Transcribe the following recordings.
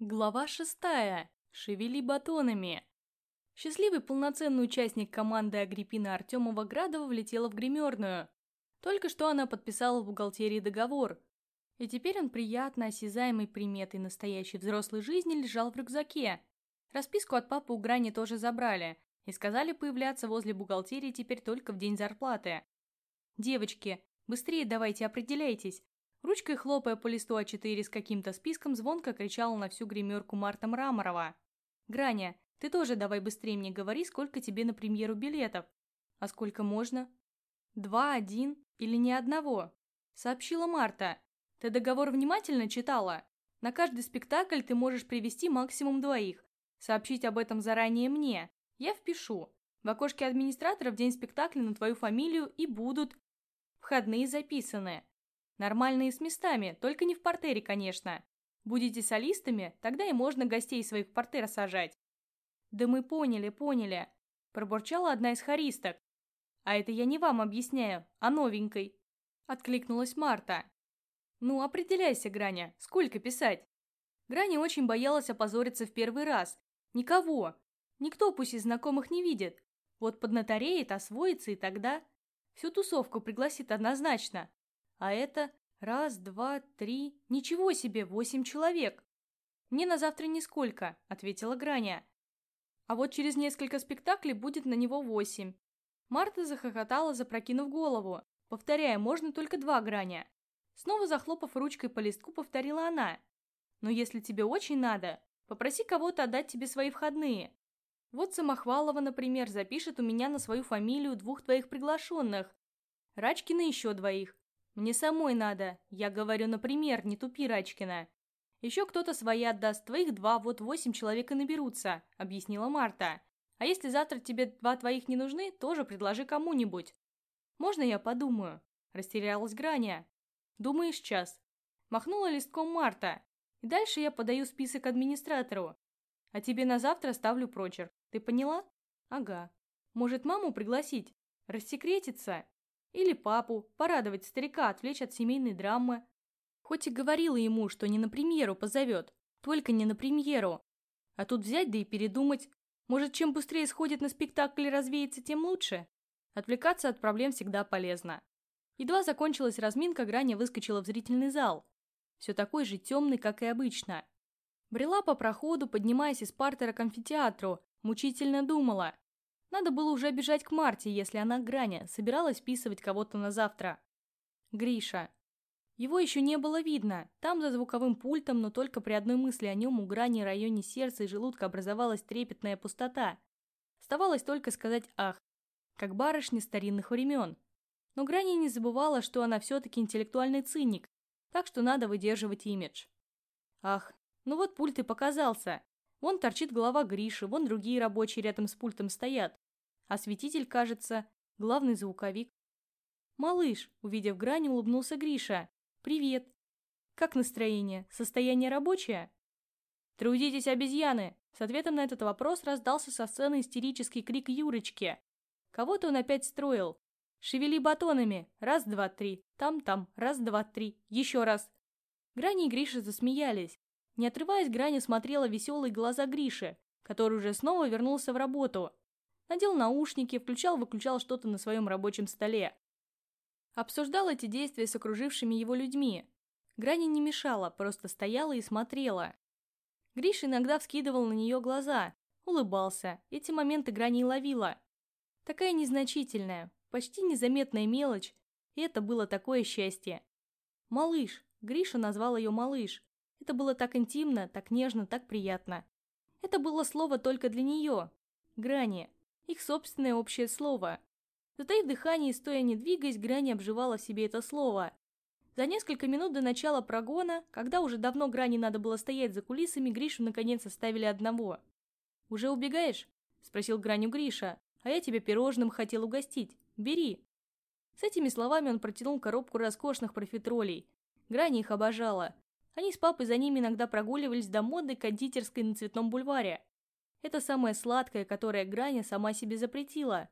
Глава шестая. Шевели батонами. Счастливый полноценный участник команды Агриппина Артемова-Градова влетела в гримерную. Только что она подписала в бухгалтерии договор. И теперь он приятно осязаемой приметой настоящей взрослой жизни лежал в рюкзаке. Расписку от папы у Грани тоже забрали и сказали появляться возле бухгалтерии теперь только в день зарплаты. «Девочки, быстрее давайте определяйтесь, Ручкой хлопая по листу А4 с каким-то списком, звонко кричала на всю гримерку Марта Мраморова. «Граня, ты тоже давай быстрее мне говори, сколько тебе на премьеру билетов. А сколько можно?» «Два, один или ни одного?» Сообщила Марта. «Ты договор внимательно читала? На каждый спектакль ты можешь привести максимум двоих. Сообщить об этом заранее мне. Я впишу. В окошке администратора в день спектакля на твою фамилию и будут входные записаны. Нормальные с местами, только не в портере, конечно. Будете солистами, тогда и можно гостей своих в портер сажать. Да мы поняли, поняли. Пробурчала одна из хористок. А это я не вам объясняю, а новенькой. Откликнулась Марта. Ну, определяйся, Граня, сколько писать? Граня очень боялась опозориться в первый раз. Никого. Никто пусть из знакомых не видит. Вот поднатореет, освоится и тогда... Всю тусовку пригласит однозначно. А это раз, два, три... Ничего себе, восемь человек. Мне на завтра нисколько, ответила Граня. А вот через несколько спектаклей будет на него восемь. Марта захохотала, запрокинув голову. Повторяя, можно только два Граня. Снова захлопав ручкой по листку, повторила она. Но если тебе очень надо, попроси кого-то отдать тебе свои входные. Вот Самохвалова, например, запишет у меня на свою фамилию двух твоих приглашенных. Рачкина еще двоих. Мне самой надо. Я говорю, например, не тупи, Рачкина. Еще кто-то свои отдаст, твоих два, вот восемь человек и наберутся, объяснила Марта. А если завтра тебе два твоих не нужны, тоже предложи кому-нибудь. Можно я подумаю? Растерялась Граня. Думаешь час. Махнула листком Марта. И дальше я подаю список администратору. А тебе на завтра ставлю прочерк. Ты поняла? Ага. Может, маму пригласить? Рассекретиться? Или папу, порадовать старика, отвлечь от семейной драмы. Хоть и говорила ему, что не на премьеру позовет, только не на премьеру. А тут взять да и передумать. Может, чем быстрее сходит на спектакль и развеется, тем лучше. Отвлекаться от проблем всегда полезно. Едва закончилась разминка, Граня выскочила в зрительный зал. Все такой же темный, как и обычно. Брела по проходу, поднимаясь из партера к амфитеатру, мучительно думала. Надо было уже бежать к Марте, если она Граня, собиралась вписывать кого-то на завтра. Гриша. Его еще не было видно. Там за звуковым пультом, но только при одной мысли о нем у Грани в районе сердца и желудка образовалась трепетная пустота. Оставалось только сказать «ах», как барышня старинных времен. Но Грани не забывала, что она все-таки интеллектуальный циник, так что надо выдерживать имидж. Ах, ну вот пульт и показался. Вон торчит голова Гриши, вон другие рабочие рядом с пультом стоят. Осветитель, кажется, главный звуковик. «Малыш», увидев грань, улыбнулся Гриша. «Привет». «Как настроение? Состояние рабочее?» «Трудитесь, обезьяны!» С ответом на этот вопрос раздался со сцены истерический крик Юрочки. Кого-то он опять строил. «Шевели батонами! Раз, два, три! Там-там! Раз, два, три! Еще раз!» Грани и Гриша засмеялись. Не отрываясь, Грани смотрела веселые глаза Гриши, который уже снова вернулся в работу. Надел наушники, включал-выключал что-то на своем рабочем столе. Обсуждал эти действия с окружившими его людьми. Грани не мешала, просто стояла и смотрела. Гриш иногда вскидывал на нее глаза, улыбался. Эти моменты Грани ловила. Такая незначительная, почти незаметная мелочь, и это было такое счастье. «Малыш», Гриша назвал ее «малыш». Это было так интимно, так нежно, так приятно. Это было слово только для нее. Грани их собственное общее слово. Затаив дыхание и стоя не двигаясь, Грани обживала в себе это слово. За несколько минут до начала прогона, когда уже давно Грани надо было стоять за кулисами, Гришу наконец оставили одного. «Уже убегаешь?» – спросил Граню Гриша. «А я тебя пирожным хотел угостить. Бери». С этими словами он протянул коробку роскошных профитролей. Грани их обожала. Они с папой за ними иногда прогуливались до модной кондитерской на Цветном бульваре. Это самое сладкое, которое Граня сама себе запретила.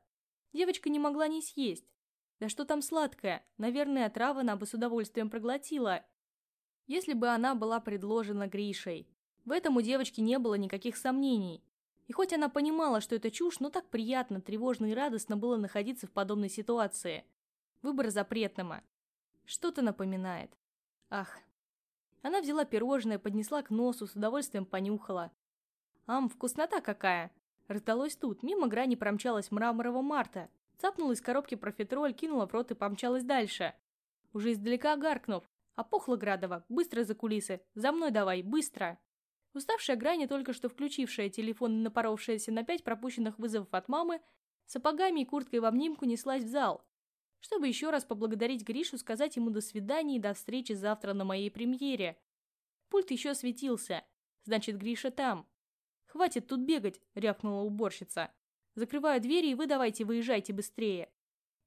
Девочка не могла не съесть. Да что там сладкое? Наверное, отрава она бы с удовольствием проглотила. Если бы она была предложена Гришей. В этом у девочки не было никаких сомнений. И хоть она понимала, что это чушь, но так приятно, тревожно и радостно было находиться в подобной ситуации. Выбор запретного. Что-то напоминает. Ах. Она взяла пирожное, поднесла к носу, с удовольствием понюхала. Ам, вкуснота какая! Раздалось тут, мимо грани промчалась мраморова Марта. Цапнула из коробки профитроль, кинула в рот и помчалась дальше. Уже издалека гаркнув. Опухла Градова, быстро за кулисы. За мной давай, быстро! Уставшая Грани, только что включившая телефон и напоровшаяся на пять пропущенных вызовов от мамы, сапогами и курткой в обнимку неслась в зал, чтобы еще раз поблагодарить Гришу, сказать ему до свидания и до встречи завтра на моей премьере. Пульт еще светился. Значит, Гриша там. «Хватит тут бегать!» – рявкнула уборщица. «Закрываю двери, и вы давайте выезжайте быстрее!»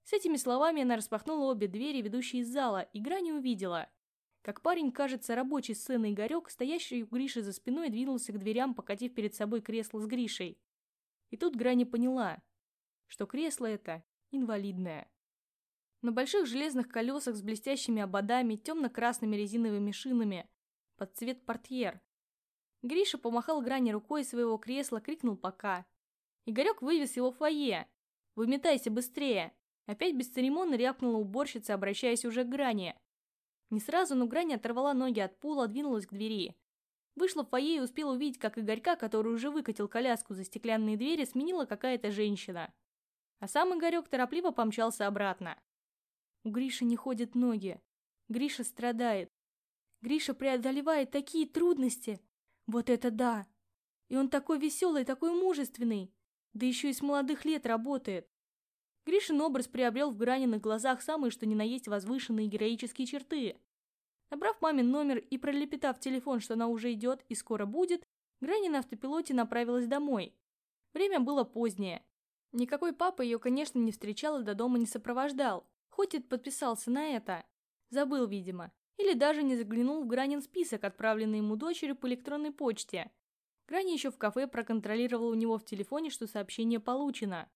С этими словами она распахнула обе двери, ведущие из зала, и Грани увидела – как парень, кажется, рабочий сцены Игорек, стоящий у Гриши за спиной, двинулся к дверям, покатив перед собой кресло с Гришей. И тут Грани поняла, что кресло это инвалидное. На больших железных колесах с блестящими ободами, темно-красными резиновыми шинами, под цвет портьер. Гриша помахал Грани рукой своего кресла, крикнул «пока». Игорек вывез его в фойе. «Выметайся быстрее!» Опять бесцеремонно рявкнула уборщица, обращаясь уже к Грани. Не сразу, но Грани оторвала ноги от пола, двинулась к двери. Вышла в фойе и успела увидеть, как Игорька, который уже выкатил коляску за стеклянные двери, сменила какая-то женщина. А сам Игорек торопливо помчался обратно. У Гриши не ходят ноги. Гриша страдает. Гриша преодолевает такие трудности. Вот это да! И он такой веселый, такой мужественный. Да еще и с молодых лет работает. Гришин образ приобрел в Граниных глазах самые что ни на есть возвышенные героические черты. Набрав мамин номер и пролепетав телефон, что она уже идет и скоро будет, Грани на автопилоте направилась домой. Время было позднее. Никакой папа ее, конечно, не встречал и до дома не сопровождал, хоть и подписался на это. Забыл, видимо. Или даже не заглянул в Гранин список, отправленный ему дочерью по электронной почте. Грани еще в кафе проконтролировал у него в телефоне, что сообщение получено.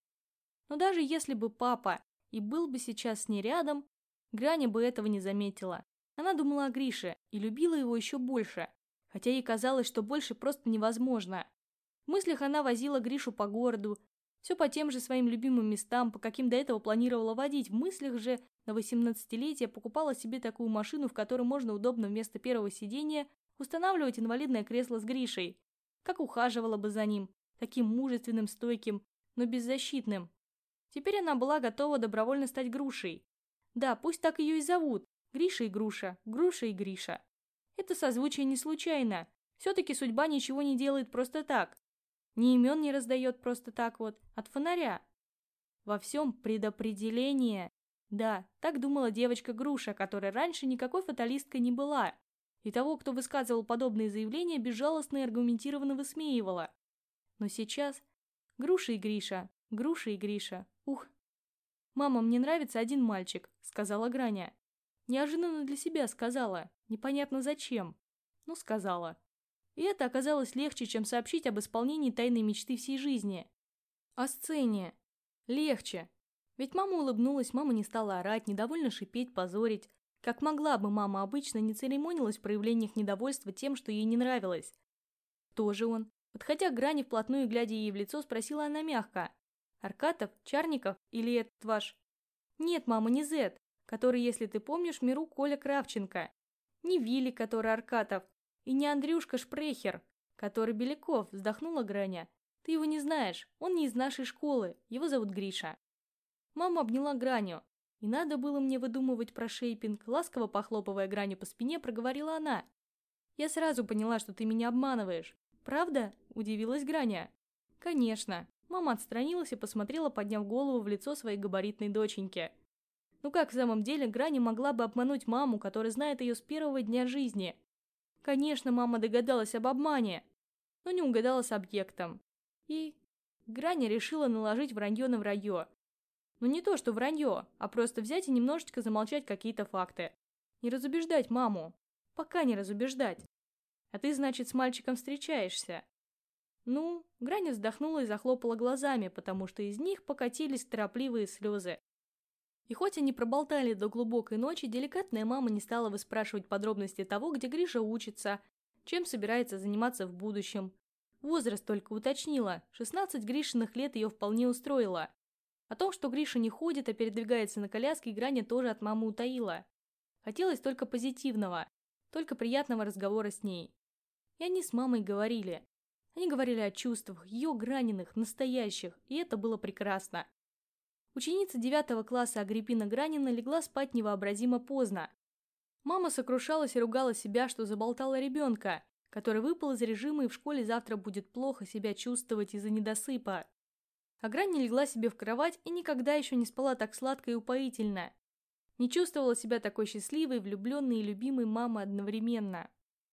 Но даже если бы папа и был бы сейчас с ней рядом, Граня бы этого не заметила. Она думала о Грише и любила его еще больше, хотя ей казалось, что больше просто невозможно. В мыслях она возила Гришу по городу, все по тем же своим любимым местам, по каким до этого планировала водить. В мыслях же на 18-летие покупала себе такую машину, в которой можно удобно вместо первого сидения устанавливать инвалидное кресло с Гришей. Как ухаживала бы за ним, таким мужественным, стойким, но беззащитным. Теперь она была готова добровольно стать грушей. Да, пусть так ее и зовут. Гриша и Груша, Груша и Гриша. Это созвучие не случайно. Все-таки судьба ничего не делает просто так. Ни имен не раздает просто так вот, от фонаря. Во всем предопределение. Да, так думала девочка Груша, которая раньше никакой фаталисткой не была. И того, кто высказывал подобные заявления, безжалостно и аргументированно высмеивала. Но сейчас Груша и Гриша, Груша и Гриша, Ух. «Мама, мне нравится один мальчик», — сказала Граня. Неожиданно для себя сказала. Непонятно зачем. Но сказала. И это оказалось легче, чем сообщить об исполнении тайной мечты всей жизни. О сцене. Легче. Ведь мама улыбнулась, мама не стала орать, недовольно шипеть, позорить. Как могла бы мама обычно не церемонилась в проявлениях недовольства тем, что ей не нравилось. Кто же он? Подходя к Грани вплотную, глядя ей в лицо, спросила она мягко. Аркатов, Чарников или этот ваш? Нет, мама, не Зет, который, если ты помнишь, в миру Коля Кравченко. Не Вилли, который Аркатов. И не Андрюшка Шпрехер, который Беляков, вздохнула Граня. Ты его не знаешь, он не из нашей школы, его зовут Гриша. Мама обняла Граню. И надо было мне выдумывать про шейпинг, ласково похлопывая Граню по спине, проговорила она. Я сразу поняла, что ты меня обманываешь. Правда? Удивилась Граня. Конечно. Мама отстранилась и посмотрела, подняв голову в лицо своей габаритной доченьки. Ну как в самом деле Грани могла бы обмануть маму, которая знает ее с первого дня жизни? Конечно, мама догадалась об обмане, но не угадала с объектом. И Грани решила наложить вранье на вранье. Ну не то, что вранье, а просто взять и немножечко замолчать какие-то факты. Не разубеждать маму. Пока не разубеждать. А ты, значит, с мальчиком встречаешься. Ну, Граня вздохнула и захлопала глазами, потому что из них покатились торопливые слезы. И хоть они проболтали до глубокой ночи, деликатная мама не стала выспрашивать подробности того, где Гриша учится, чем собирается заниматься в будущем. Возраст только уточнила, 16 Гришиных лет ее вполне устроило. О том, что Гриша не ходит, а передвигается на коляске, Граня тоже от мамы утаила. Хотелось только позитивного, только приятного разговора с ней. И они с мамой говорили. Они говорили о чувствах, ее граниных, настоящих, и это было прекрасно. Ученица девятого класса Агриппина Гранина легла спать невообразимо поздно. Мама сокрушалась и ругала себя, что заболтала ребенка, который выпал из режима и в школе завтра будет плохо себя чувствовать из-за недосыпа. А Грани легла себе в кровать и никогда еще не спала так сладко и упоительно. Не чувствовала себя такой счастливой, влюбленной и любимой мамой одновременно.